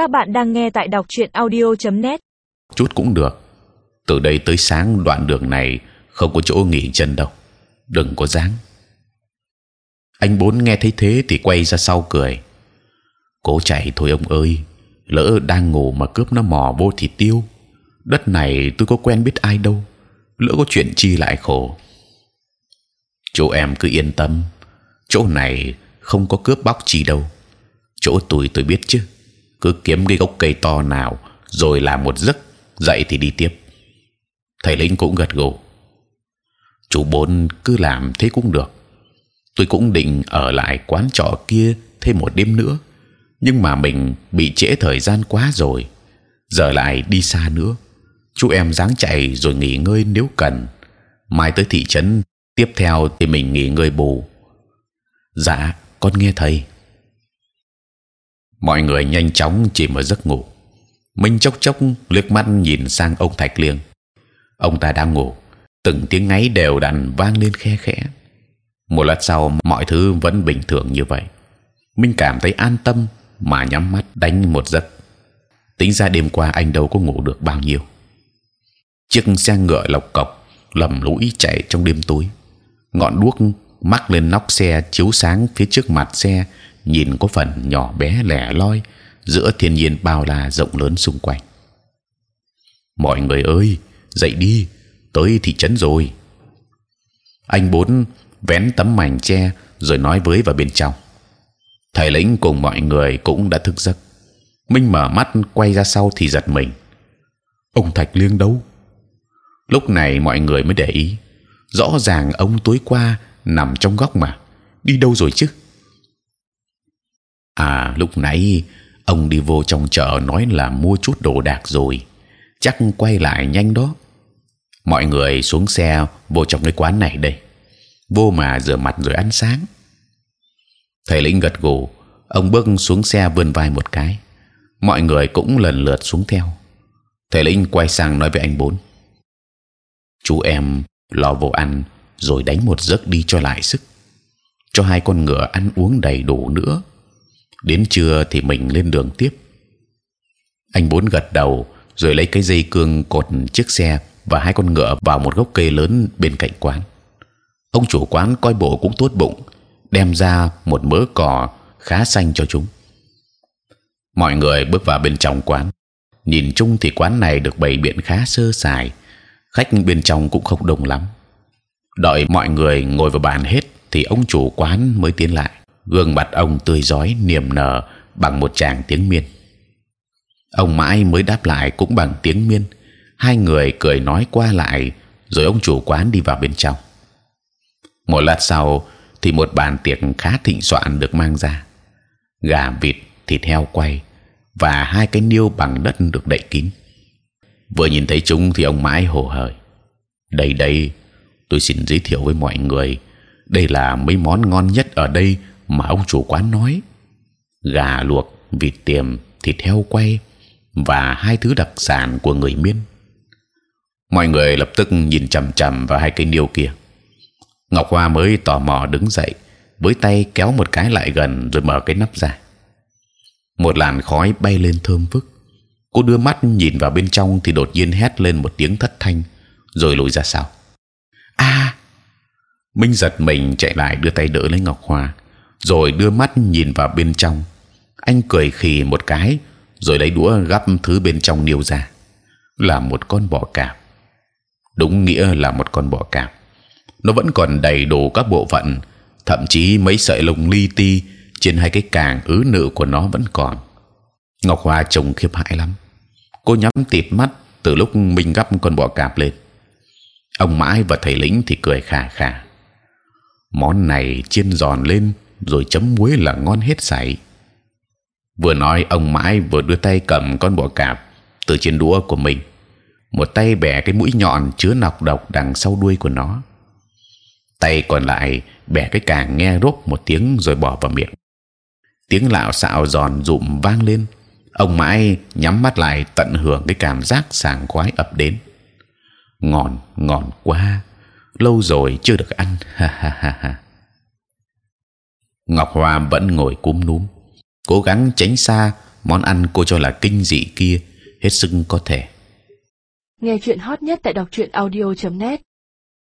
Các bạn đang nghe tại đọc truyện audio.net. chút cũng được. Từ đây tới sáng, đoạn đường này không có chỗ nghỉ chân đâu. Đừng có dáng. Anh bốn nghe thấy thế thì quay ra sau cười. Cố chạy thôi ông ơi. Lỡ đang ngủ mà cướp nó mò vô thì tiêu. Đất này tôi có quen biết ai đâu. Lỡ có chuyện chi lại khổ. Chỗ em cứ yên tâm. Chỗ này không có cướp bóc chi đâu. Chỗ tôi tôi biết chứ. Cứ kiếm cái gốc cây to nào rồi làm một giấc dậy thì đi tiếp. Thầy lĩnh cũng gật gù. Chú bốn cứ làm thế cũng được. Tôi cũng định ở lại quán trọ kia thêm một đêm nữa, nhưng mà mình bị trễ thời gian quá rồi. Giờ lại đi xa nữa. Chú em dáng chạy rồi nghỉ ngơi nếu cần. Mai tới thị trấn tiếp theo thì mình nghỉ ngơi bù. Dạ, con nghe thầy. Mọi người nhanh chóng chìm vào giấc ngủ. Minh chốc chốc liếc mắt nhìn sang ông Thạch Liêng. Ông ta đang ngủ, từng tiếng ngáy đều đặn vang lên khe khẽ. Một lát sau, mọi thứ vẫn bình thường như vậy. Minh cảm thấy an tâm mà nhắm mắt đánh một giấc. Tính ra đêm qua anh đâu có ngủ được bao nhiêu. Chiếc xe ngựa lộc cộc lầm lũi chạy trong đêm tối. Ngọn đuốc mắc lên nóc xe chiếu sáng phía trước mặt xe, nhìn có phần nhỏ bé lẻ loi giữa thiên nhiên bao la rộng lớn xung quanh. Mọi người ơi, dậy đi, tới thị trấn rồi. Anh bốn vén tấm mảnh che rồi nói với vào bên trong. Thầy lĩnh cùng mọi người cũng đã thức giấc. Minh mở mắt quay ra sau thì giật mình. Ông Thạch Liêng đâu? Lúc này mọi người mới để ý. Rõ ràng ông tối qua nằm trong góc mà đi đâu rồi chứ? À lúc nãy ông đi vô trong chợ nói là mua chút đồ đạc rồi, chắc quay lại nhanh đó. Mọi người xuống xe vô trong cái quán này đây, vô mà rửa mặt rồi ăn sáng. Thầy lĩnh gật gù, ông bước xuống xe vươn vai một cái, mọi người cũng lần lượt xuống theo. Thầy lĩnh quay sang nói với anh bốn: chú em lo vô ăn rồi đánh một giấc đi cho lại sức, cho hai con ngựa ăn uống đầy đủ nữa đến trưa thì mình lên đường tiếp. Anh bốn gật đầu, rồi lấy cái dây cương cột chiếc xe và hai con ngựa vào một gốc cây lớn bên cạnh quán. Ông chủ quán coi bộ cũng tốt bụng, đem ra một mớ cỏ khá xanh cho chúng. Mọi người bước vào bên trong quán. Nhìn chung thì quán này được bày biện khá sơ sài, khách bên trong cũng không đông lắm. Đợi mọi người ngồi vào bàn hết thì ông chủ quán mới tiến lại gương mặt ông tươi rói, niềm nở bằng một tràng tiếng miên. Ông mãi mới đáp lại cũng bằng tiếng miên. Hai người cười nói qua lại, rồi ông chủ quán đi vào bên trong. Một lát sau thì một bàn tiệc khá thịnh soạn được mang ra. Gà vịt, thịt heo quay và hai cái niêu bằng đất được đậy kín. Vừa nhìn thấy chúng thì ông mãi hồ hởi. Đây đây, tôi xin giới thiệu với mọi người, đây là mấy món ngon nhất ở đây mà ông chủ quán nói, gà luộc, vịt tiềm, thịt heo quay và hai thứ đặc sản của người miên. Mọi người lập tức nhìn chằm chằm vào hai cây niêu kia. Ngọc hoa mới tò mò đứng dậy, với tay kéo một cái lại gần rồi mở cái nắp ra. Một làn khói bay lên thơm phức. Cô đưa mắt nhìn vào bên trong thì đột nhiên hét lên một tiếng thất thanh, rồi lùi ra sau. A! Minh giật mình chạy lại đưa tay đỡ lấy ngọc hoa rồi đưa mắt nhìn vào bên trong. Anh cười khì một cái, rồi lấy đũa gắp thứ bên trong niêu ra, là một con bọ cạp. Đúng nghĩa là một con bọ cạp. Nó vẫn còn đầy đủ các bộ phận, thậm chí mấy sợi lông li ti trên hai cái càng ứ nữ của nó vẫn còn. Ngọc Hoa trông khiếp hãi lắm. Cô nhắm tịt mắt từ lúc mình gắp con bọ cạp lên. Ông mãi và thầy lĩnh thì cười khà khà. Món này chiên giòn lên rồi chấm muối là ngon hết sảy. Vừa nói ông mãi vừa đưa tay cầm con bọ cạp từ trên đũa của mình, một tay bẻ cái mũi nhọn chứa nọc độc đằng sau đuôi của nó, tay còn lại bẻ cái càng nghe rốp một tiếng rồi bỏ vào miệng. Tiếng lạo xạo giòn rụm vang lên. Ông mãi nhắm mắt lại tận hưởng cái cảm giác sảng khoái ập đến. Ngon, ngon quá. Lâu rồi chưa được ăn. Ha ha ha ha. Ngọc Hoa vẫn ngồi cúm núm, cố gắng tránh xa món ăn cô cho là kinh dị kia hết sức có thể. Nghe chuyện hot nhất tại đọc truyện audio.net